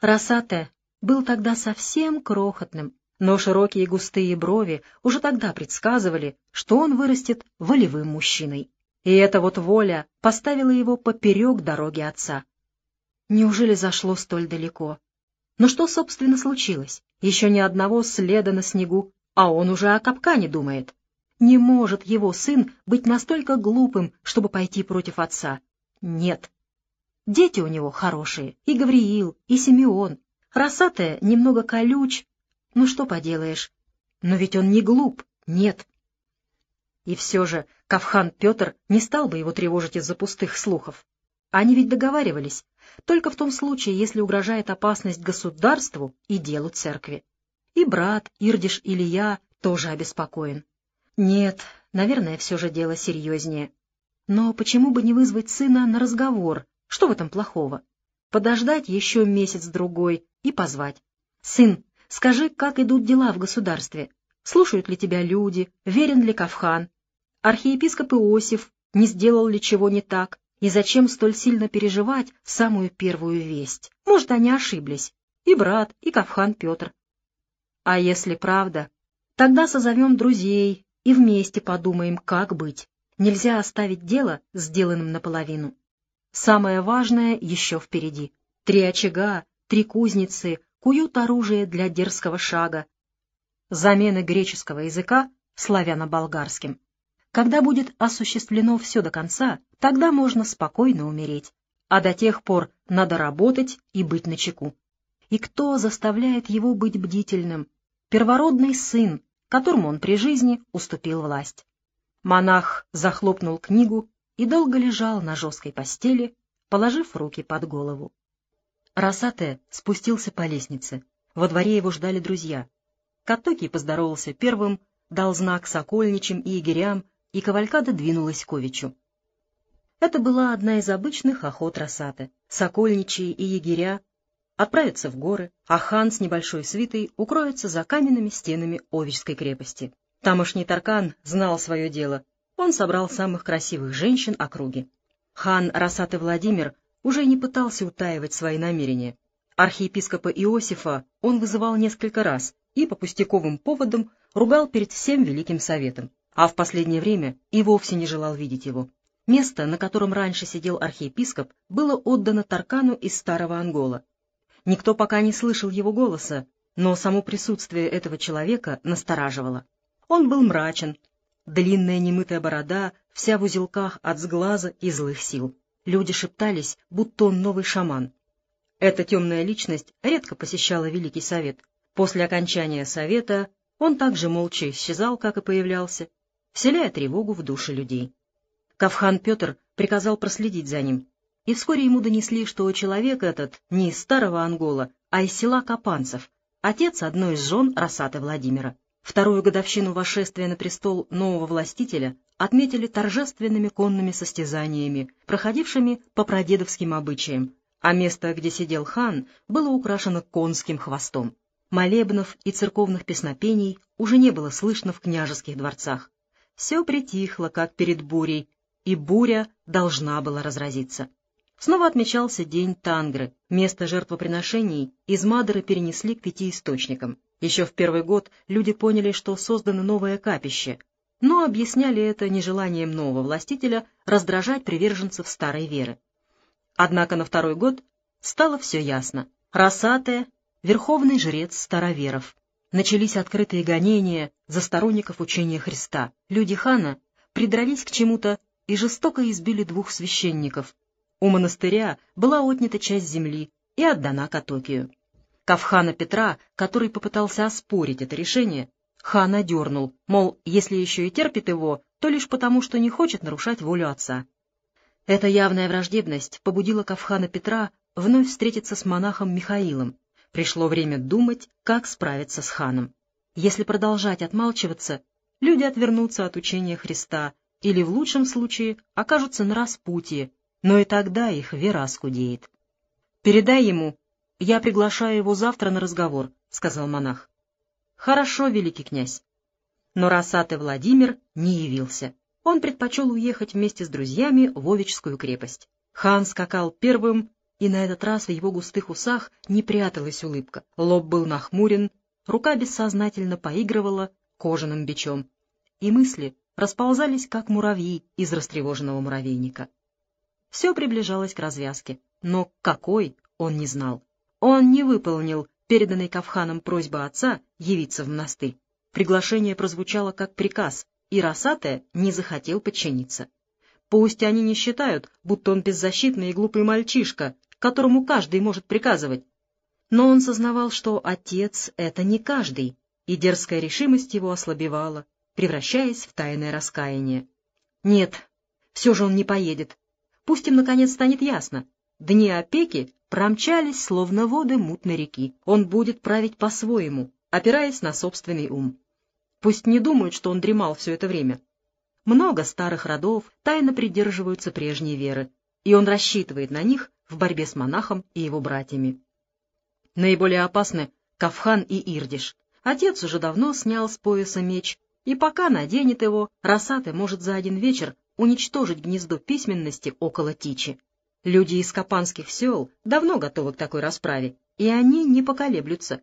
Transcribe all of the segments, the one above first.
Росате был тогда совсем крохотным, но широкие густые брови уже тогда предсказывали, что он вырастет волевым мужчиной. И эта вот воля поставила его поперек дороги отца. Неужели зашло столь далеко? Но что, собственно, случилось? Еще ни одного следа на снегу, а он уже о капкане думает. Не может его сын быть настолько глупым, чтобы пойти против отца. Нет. Дети у него хорошие, и Гавриил, и Симеон. Росатая немного колюч, ну что поделаешь. Но ведь он не глуп, нет. И все же Кавхан Петр не стал бы его тревожить из-за пустых слухов. Они ведь договаривались, только в том случае, если угрожает опасность государству и делу церкви. И брат Ирдиш Илья тоже обеспокоен. Нет, наверное, все же дело серьезнее. Но почему бы не вызвать сына на разговор? Что в этом плохого? Подождать еще месяц-другой и позвать. «Сын, скажи, как идут дела в государстве? Слушают ли тебя люди? Верен ли Кавхан? Архиепископ Иосиф не сделал ли чего не так? И зачем столь сильно переживать самую первую весть? Может, они ошиблись. И брат, и Кавхан Петр. А если правда, тогда созовем друзей и вместе подумаем, как быть. Нельзя оставить дело сделанным наполовину. Самое важное еще впереди. Три очага, три кузницы куют оружие для дерзкого шага. Замены греческого языка славяно-болгарским. Когда будет осуществлено все до конца, тогда можно спокойно умереть. А до тех пор надо работать и быть начеку. И кто заставляет его быть бдительным? Первородный сын, которому он при жизни уступил власть. Монах захлопнул книгу и долго лежал на жесткой постели, положив руки под голову. Росате спустился по лестнице. Во дворе его ждали друзья. Катокий поздоровался первым, дал знак сокольничим и егерям, и кавалькада двинулась к Овичу. Это была одна из обычных охот Росаты. Сокольничьи и егеря отправятся в горы, а хан с небольшой свитой укроется за каменными стенами Овичской крепости. Тамошний Таркан знал свое дело. Он собрал самых красивых женщин округи. Хан Росаты Владимир уже не пытался утаивать свои намерения. Архиепископа Иосифа он вызывал несколько раз и по пустяковым поводам ругал перед всем Великим Советом а в последнее время и вовсе не желал видеть его. Место, на котором раньше сидел архиепископ, было отдано Таркану из Старого Ангола. Никто пока не слышал его голоса, но само присутствие этого человека настораживало. Он был мрачен, длинная немытая борода, вся в узелках от сглаза и злых сил. Люди шептались, будто он новый шаман. Эта темная личность редко посещала Великий Совет. После окончания Совета он также молча исчезал, как и появлялся, вселяя тревогу в души людей. Кавхан Петр приказал проследить за ним, и вскоре ему донесли, что человек этот не из старого Ангола, а из села Капанцев, отец одной из жен Росаты Владимира. Вторую годовщину восшествия на престол нового властителя отметили торжественными конными состязаниями, проходившими по прадедовским обычаям, а место, где сидел хан, было украшено конским хвостом. Молебнов и церковных песнопений уже не было слышно в княжеских дворцах все притихло, как перед бурей, и буря должна была разразиться. Снова отмечался день Тангры. Место жертвоприношений из Мадеры перенесли к пяти источникам. Еще в первый год люди поняли, что создано новое капище, но объясняли это нежеланием нового властителя раздражать приверженцев старой веры. Однако на второй год стало все ясно. Росатая — верховный жрец староверов, начались открытые гонения за сторонников учения Христа. Люди хана придрались к чему-то и жестоко избили двух священников. У монастыря была отнята часть земли и отдана Катокию. Кавхана Петра, который попытался оспорить это решение, хан одернул, мол, если еще и терпит его, то лишь потому, что не хочет нарушать волю отца. Эта явная враждебность побудила Кавхана Петра вновь встретиться с монахом Михаилом, Пришло время думать, как справиться с ханом. Если продолжать отмалчиваться, люди отвернутся от учения Христа или, в лучшем случае, окажутся на распутье, но и тогда их вера скудеет. «Передай ему, я приглашаю его завтра на разговор», — сказал монах. «Хорошо, великий князь». Но Росатый Владимир не явился. Он предпочел уехать вместе с друзьями в Овечскую крепость. Хан скакал первым И на этот раз в его густых усах не пряталась улыбка. Лоб был нахмурен, рука бессознательно поигрывала кожаным бичом. И мысли расползались, как муравьи из растревоженного муравейника. Все приближалось к развязке, но какой он не знал. Он не выполнил переданной Кавханом просьбы отца явиться в монастырь. Приглашение прозвучало как приказ, и Росатая не захотел подчиниться. Пусть они не считают, будто он беззащитный и глупый мальчишка, которому каждый может приказывать. Но он сознавал, что отец — это не каждый, и дерзкая решимость его ослабевала, превращаясь в тайное раскаяние. Нет, все же он не поедет. Пусть им, наконец, станет ясно. Дни опеки промчались, словно воды мутной реки. Он будет править по-своему, опираясь на собственный ум. Пусть не думают, что он дремал все это время. Много старых родов тайно придерживаются прежней веры, и он рассчитывает на них в борьбе с монахом и его братьями. Наиболее опасны Кавхан и Ирдиш. Отец уже давно снял с пояса меч, и пока наденет его, Росаты может за один вечер уничтожить гнездо письменности около Тичи. Люди из капанских сел давно готовы к такой расправе, и они не поколеблются.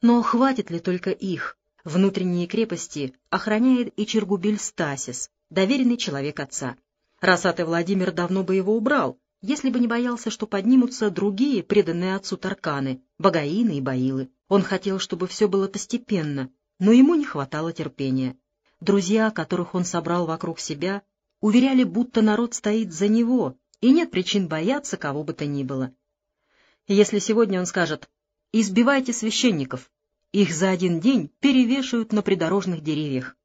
Но хватит ли только их? Внутренние крепости охраняет и Чергубиль Стасис, доверенный человек отца. Росатый Владимир давно бы его убрал, если бы не боялся, что поднимутся другие преданные отцу Тарканы, Багаины и Баилы. Он хотел, чтобы все было постепенно, но ему не хватало терпения. Друзья, которых он собрал вокруг себя, уверяли, будто народ стоит за него, и нет причин бояться кого бы то ни было. Если сегодня он скажет «избивайте священников», их за один день перевешивают на придорожных деревьях.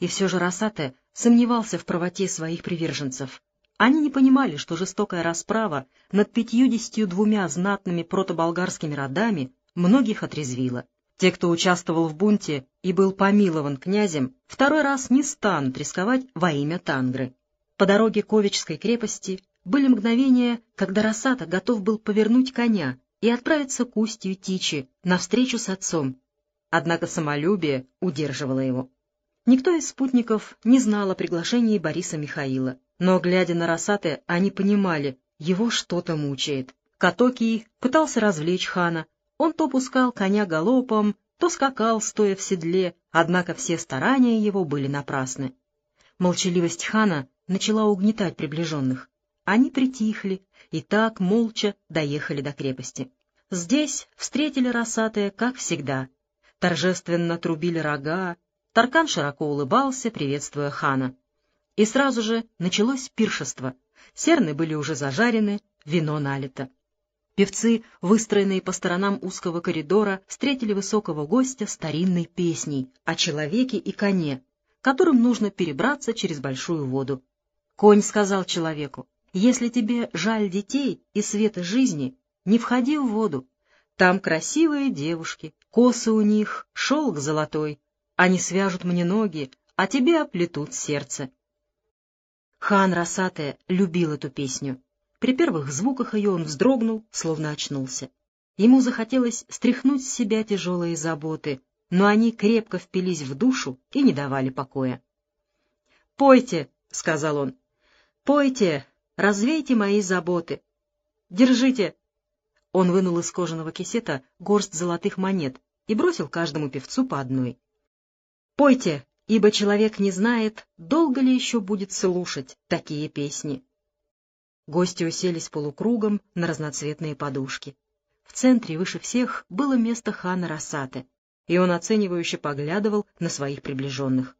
И все же Росате сомневался в правоте своих приверженцев. Они не понимали, что жестокая расправа над пятьюдесятью двумя знатными протоболгарскими родами многих отрезвила. Те, кто участвовал в бунте и был помилован князем, второй раз не станут рисковать во имя Тангры. По дороге к Овечской крепости были мгновения, когда Росата готов был повернуть коня и отправиться к устью Тичи навстречу с отцом. Однако самолюбие удерживало его. Никто из спутников не знал о приглашении Бориса Михаила, но, глядя на Росаты, они понимали, его что-то мучает. Катокий пытался развлечь хана, он то пускал коня галопом, то скакал, стоя в седле, однако все старания его были напрасны. Молчаливость хана начала угнетать приближенных. Они притихли и так молча доехали до крепости. Здесь встретили Росатая, как всегда. Торжественно трубили рога, Таркан широко улыбался, приветствуя хана. И сразу же началось пиршество. Серны были уже зажарены, вино налито. Певцы, выстроенные по сторонам узкого коридора, встретили высокого гостя старинной песней о человеке и коне, которым нужно перебраться через большую воду. Конь сказал человеку, «Если тебе жаль детей и света жизни, не входи в воду. Там красивые девушки, косы у них, шелк золотой. Они свяжут мне ноги, а тебе оплетут сердце». Хан Росатая любил эту песню. При первых звуках ее он вздрогнул, словно очнулся. Ему захотелось стряхнуть с себя тяжелые заботы, но они крепко впились в душу и не давали покоя. «Пойте», — сказал он, — «пойте, развейте мои заботы. Держите». Он вынул из кожаного кисета горсть золотых монет и бросил каждому певцу по одной. «Пойте, ибо человек не знает, долго ли еще будет слушать такие песни». Гости уселись полукругом на разноцветные подушки. В центре, выше всех, было место хана Расаты, и он оценивающе поглядывал на своих приближенных.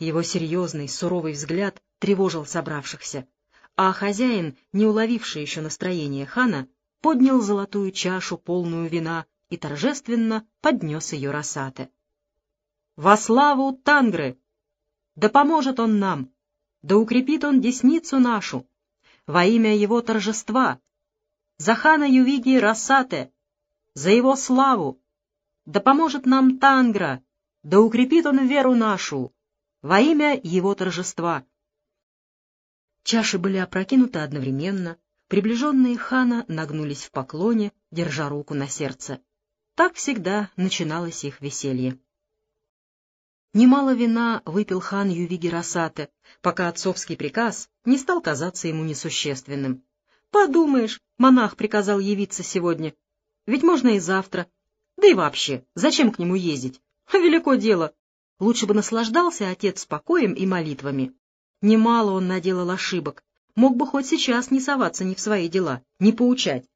Его серьезный, суровый взгляд тревожил собравшихся, а хозяин, не уловивший еще настроение хана, поднял золотую чашу, полную вина, и торжественно поднес ее Росате. «Во славу Тангры! Да поможет он нам! Да укрепит он десницу нашу!» во имя его торжества, за хана Ювиги Расате, за его славу, да поможет нам Тангра, да укрепит он веру нашу, во имя его торжества. Чаши были опрокинуты одновременно, приближенные хана нагнулись в поклоне, держа руку на сердце. Так всегда начиналось их веселье. Немало вина выпил хан Ювиги Расате, пока отцовский приказ не стал казаться ему несущественным. Подумаешь, монах приказал явиться сегодня. Ведь можно и завтра. Да и вообще, зачем к нему ездить? Велико дело. Лучше бы наслаждался отец спокоем и молитвами. Немало он наделал ошибок. Мог бы хоть сейчас не соваться ни в свои дела, не поучать.